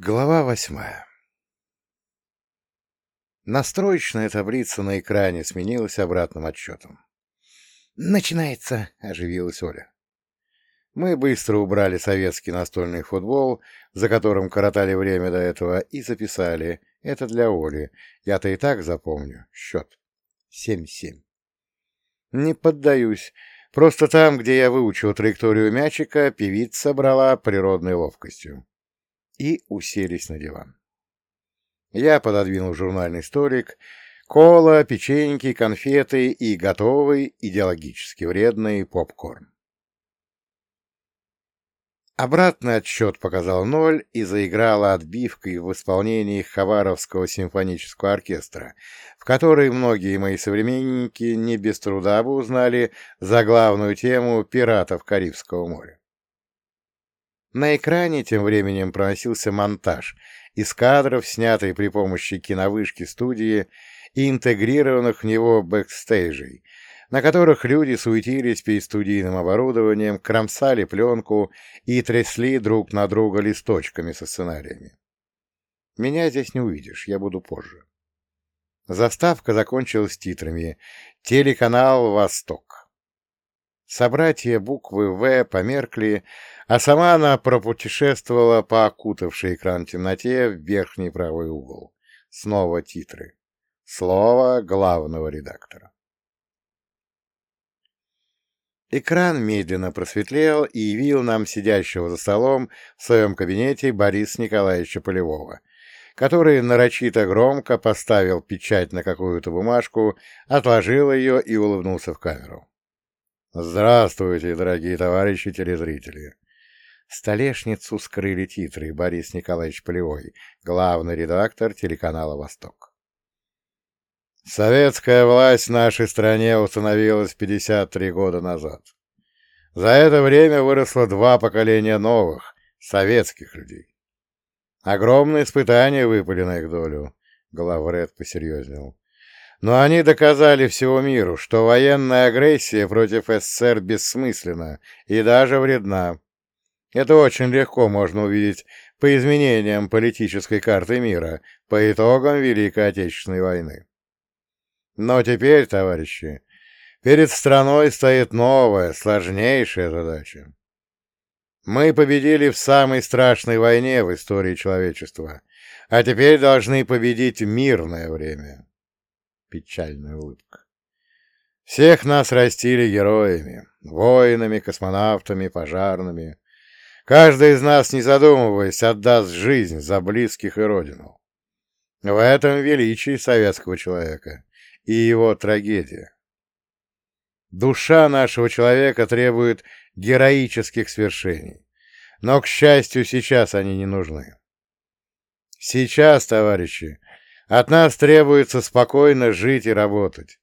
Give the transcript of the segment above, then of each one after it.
Глава восьмая Настроечная таблица на экране сменилась обратным отчетом. «Начинается!» — оживилась Оля. Мы быстро убрали советский настольный футбол, за которым коротали время до этого, и записали. Это для Оли. Я-то и так запомню. Счет. Семь-семь. Не поддаюсь. Просто там, где я выучил траекторию мячика, певица брала природной ловкостью и уселись на диван. Я пододвинул журнальный столик, кола, печеньки, конфеты и готовый, идеологически вредный попкорн. Обратный отсчет показал ноль и заиграла отбивкой в исполнении Хаваровского симфонического оркестра, в которой многие мои современники не без труда бы узнали заглавную тему «Пиратов Карибского моря». На экране тем временем проносился монтаж из кадров, снятый при помощи киновышки студии и интегрированных в него бэкстейжей, на которых люди суетились перед студийным оборудованием, кромсали пленку и трясли друг на друга листочками со сценариями. Меня здесь не увидишь, я буду позже. Заставка закончилась титрами «Телеканал Восток». Собратья буквы «В» померкли, а сама она пропутешествовала по окутавшей экран темноте в верхний правый угол. Снова титры. Слово главного редактора. Экран медленно просветлел и явил нам сидящего за столом в своем кабинете Бориса Николаевича Полевого, который нарочито громко поставил печать на какую-то бумажку, отложил ее и улыбнулся в камеру. «Здравствуйте, дорогие товарищи телезрители! Столешницу скрыли титры Борис Николаевич Полевой, главный редактор телеканала «Восток». Советская власть в нашей стране установилась 53 года назад. За это время выросло два поколения новых, советских людей. Огромные испытания выпали на их долю, главред посерьезнел. Но они доказали всему миру, что военная агрессия против СССР бессмысленна и даже вредна. Это очень легко можно увидеть по изменениям политической карты мира по итогам Великой Отечественной войны. Но теперь, товарищи, перед страной стоит новая, сложнейшая задача. Мы победили в самой страшной войне в истории человечества, а теперь должны победить мирное время. Печальная улыбка. Всех нас растили героями, воинами, космонавтами, пожарными, Каждый из нас, не задумываясь, отдаст жизнь за близких и родину. В этом величие советского человека и его трагедия. Душа нашего человека требует героических свершений, но, к счастью, сейчас они не нужны. Сейчас, товарищи, от нас требуется спокойно жить и работать,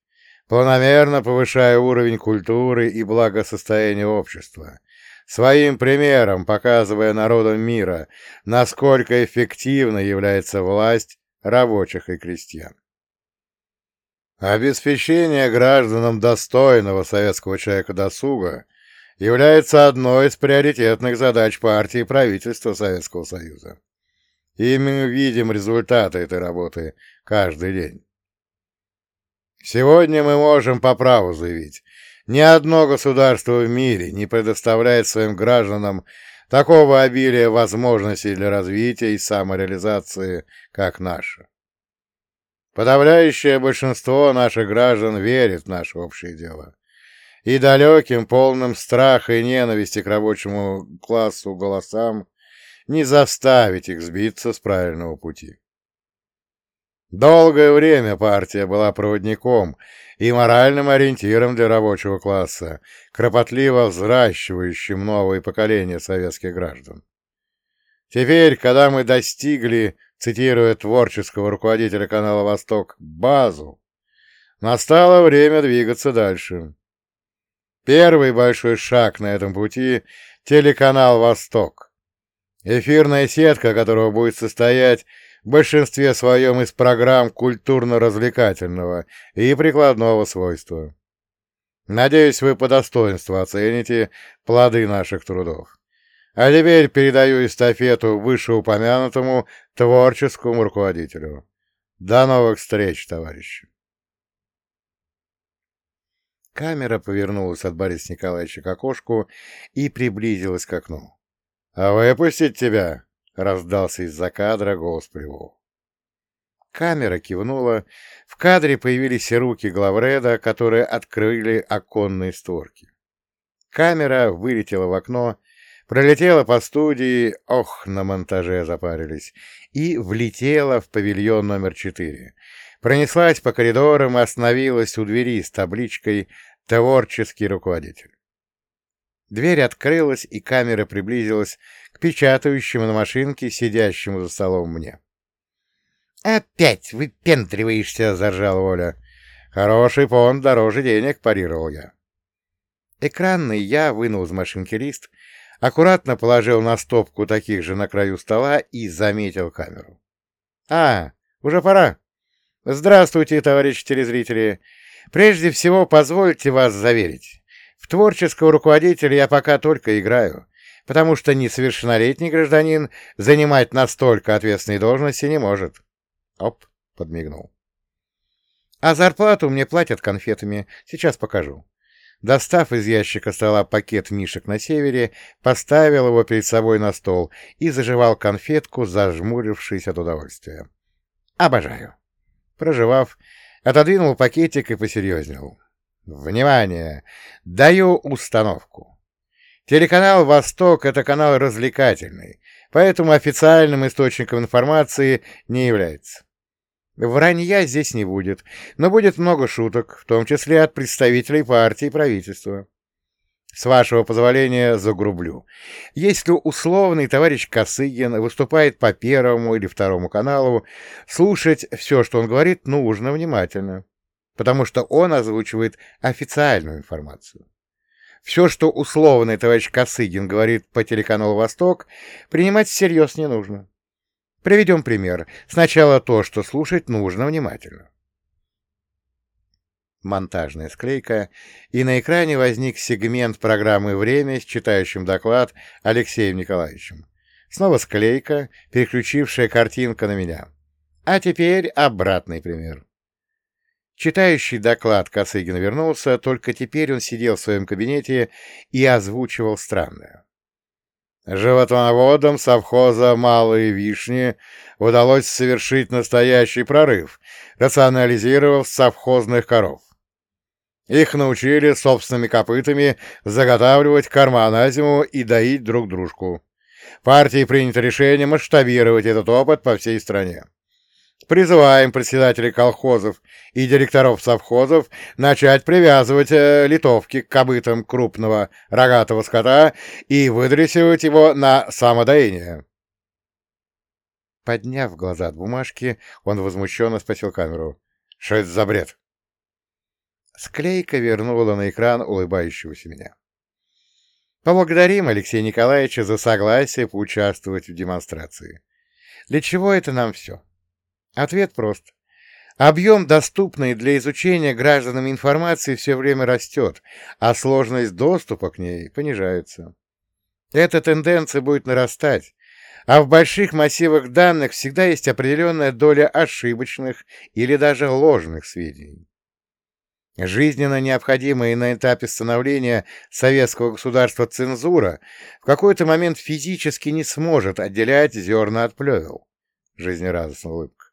планомерно повышая уровень культуры и благосостояния общества, своим примером показывая народам мира, насколько эффективна является власть рабочих и крестьян. Обеспечение гражданам достойного советского человека досуга является одной из приоритетных задач партии и правительства Советского Союза. И мы видим результаты этой работы каждый день. Сегодня мы можем по праву заявить, ни одно государство в мире не предоставляет своим гражданам такого обилия возможностей для развития и самореализации, как наше. Подавляющее большинство наших граждан верит в наше общее дело. И далеким, полным страха и ненависти к рабочему классу голосам не заставить их сбиться с правильного пути. Долгое время партия была проводником и моральным ориентиром для рабочего класса, кропотливо взращивающим новые поколения советских граждан. Теперь, когда мы достигли, цитируя творческого руководителя канала «Восток», базу, настало время двигаться дальше. Первый большой шаг на этом пути — телеканал «Восток», эфирная сетка которого будет состоять в большинстве своем из программ культурно-развлекательного и прикладного свойства. Надеюсь, вы по достоинству оцените плоды наших трудов. А теперь передаю эстафету вышеупомянутому творческому руководителю. До новых встреч, товарищи. Камера повернулась от Бориса Николаевича к окошку и приблизилась к окну. — А выпустить тебя? — раздался из-за кадра голос Привол. Камера кивнула. В кадре появились руки главреда, которые открыли оконные створки. Камера вылетела в окно, пролетела по студии, ох, на монтаже запарились, и влетела в павильон номер четыре, Пронеслась по коридорам и остановилась у двери с табличкой «Творческий руководитель». Дверь открылась, и камера приблизилась к печатающему на машинке, сидящему за столом мне. «Опять выпендриваешься!» — заржал Оля. «Хороший фонд дороже денег», — парировал я. Экранный я вынул из машинки лист, аккуратно положил на стопку таких же на краю стола и заметил камеру. «А, уже пора!» Здравствуйте, товарищи телезрители. Прежде всего, позвольте вас заверить. В творческого руководителя я пока только играю, потому что несовершеннолетний гражданин занимать настолько ответственной должности не может. Оп, подмигнул. А зарплату мне платят конфетами. Сейчас покажу. Достав из ящика стола пакет мишек на севере, поставил его перед собой на стол и заживал конфетку, зажмурившись от удовольствия. Обожаю. Проживав, отодвинул пакетик и посерьезнел. «Внимание! Даю установку. Телеканал «Восток» — это канал развлекательный, поэтому официальным источником информации не является. Вранья здесь не будет, но будет много шуток, в том числе от представителей партии и правительства. С вашего позволения загрублю. Если условный товарищ Косыгин выступает по Первому или Второму каналу, слушать все, что он говорит, нужно внимательно, потому что он озвучивает официальную информацию. Все, что условный товарищ Косыгин говорит по телеканалу «Восток», принимать всерьез не нужно. Приведем пример. Сначала то, что слушать нужно внимательно монтажная склейка, и на экране возник сегмент программы «Время» с читающим доклад Алексеем Николаевичем. Снова склейка, переключившая картинка на меня. А теперь обратный пример. Читающий доклад Косыгин вернулся, только теперь он сидел в своем кабинете и озвучивал странное. Животноводам совхоза «Малые вишни» удалось совершить настоящий прорыв, рационализировав совхозных коров. Их научили собственными копытами заготавливать корма на зиму и доить друг дружку. Партии принято решение масштабировать этот опыт по всей стране. Призываем председателей колхозов и директоров совхозов начать привязывать э, литовки к копытам крупного рогатого скота и выдрессировать его на самодоение. Подняв глаза от бумажки, он возмущенно спросил камеру. — Что это за бред? Склейка вернула на экран улыбающегося меня. Поблагодарим Алексея Николаевича за согласие поучаствовать в демонстрации. Для чего это нам все? Ответ прост. Объем доступной для изучения гражданам информации все время растет, а сложность доступа к ней понижается. Эта тенденция будет нарастать, а в больших массивах данных всегда есть определенная доля ошибочных или даже ложных сведений. Жизненно необходимая на этапе становления советского государства цензура в какой-то момент физически не сможет отделять зерна от плевел. Жизнерадостная улыбка.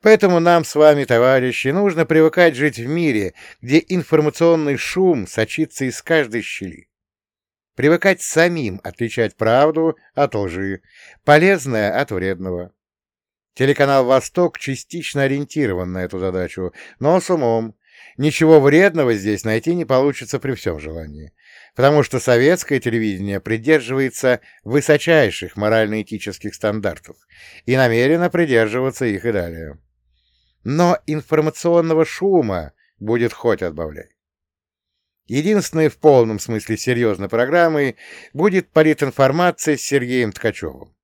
Поэтому нам с вами, товарищи, нужно привыкать жить в мире, где информационный шум сочится из каждой щели. Привыкать самим отличать правду от лжи, полезное от вредного. Телеканал «Восток» частично ориентирован на эту задачу, но с умом, Ничего вредного здесь найти не получится при всем желании, потому что советское телевидение придерживается высочайших морально-этических стандартов и намерено придерживаться их и далее. Но информационного шума будет хоть отбавляй. Единственной в полном смысле серьезной программой будет политинформация с Сергеем Ткачевым,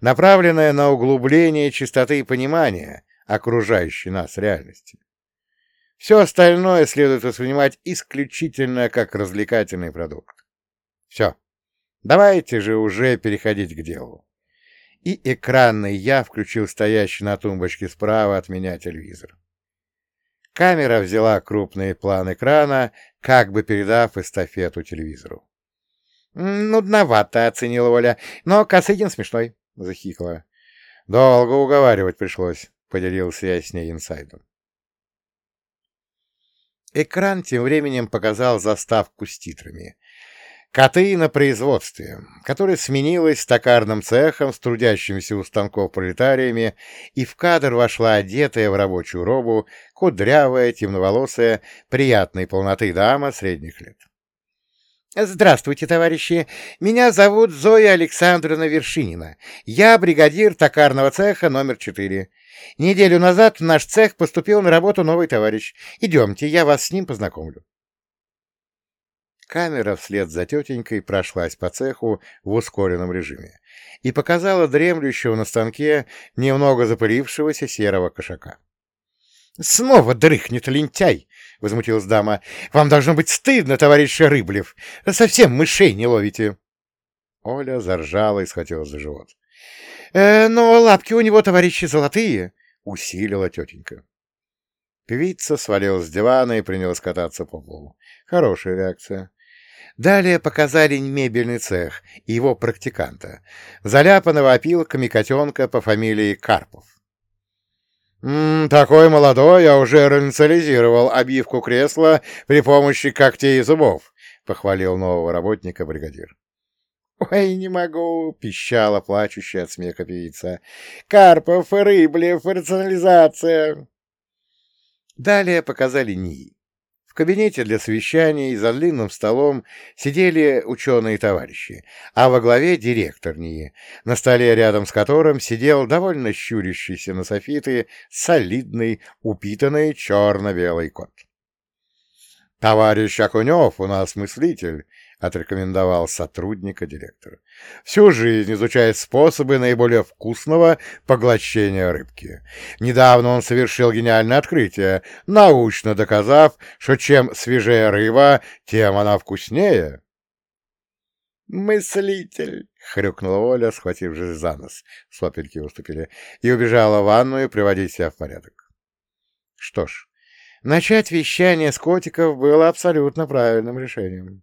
направленная на углубление чистоты понимания окружающей нас реальности. Все остальное следует воспринимать исключительно как развлекательный продукт. Все. Давайте же уже переходить к делу. И экранный я включил стоящий на тумбочке справа от меня телевизор. Камера взяла крупный план экрана, как бы передав эстафету телевизору. «Нудновато», — оценила Оля, — «но Косыгин смешной», — захикала. «Долго уговаривать пришлось», — поделился я с ней инсайдом. Экран тем временем показал заставку с титрами. «Коты на производстве», которая сменилась токарным цехом с трудящимися у станков пролетариями, и в кадр вошла одетая в рабочую робу, кудрявая, темноволосая, приятной полноты дама средних лет. Здравствуйте, товарищи. Меня зовут Зоя Александровна Вершинина. Я бригадир токарного цеха номер четыре. Неделю назад в наш цех поступил на работу новый товарищ. Идемте, я вас с ним познакомлю. Камера вслед за тетенькой прошлась по цеху в ускоренном режиме и показала дремлющего на станке немного запылившегося серого кошака. — Снова дрыхнет лентяй! — возмутилась дама. — Вам должно быть стыдно, товарищ Рыблев. Совсем мышей не ловите. Оля заржала и схватилась за живот. «Э, — Но лапки у него, товарищи, золотые! — усилила тетенька. Певица свалилась с дивана и принялась кататься по полу. Хорошая реакция. Далее показали мебельный цех и его практиканта, заляпанного опилками котенка по фамилии Карпов. «М -м, «Такой молодой, я уже реинициализировал обивку кресла при помощи когтей и зубов», — похвалил нового работника бригадир. «Ой, не могу!» — пищала плачущая от смеха певица. «Карпов, Рыблев, рационализация!» Далее показали НИИ. В кабинете для совещаний за длинным столом сидели ученые-товарищи, а во главе директор НИИ, на столе рядом с которым сидел довольно щурящийся на софиты солидный, упитанный черно-белый кот. «Товарищ Акунев у нас мыслитель», — отрекомендовал сотрудника директора. «Всю жизнь изучает способы наиболее вкусного поглощения рыбки. Недавно он совершил гениальное открытие, научно доказав, что чем свежее рыба, тем она вкуснее». «Мыслитель!» — хрюкнула Оля, схватившись за нос, сопельки выступили, и убежала в ванную приводить себя в порядок. Что ж, начать вещание с котиков было абсолютно правильным решением.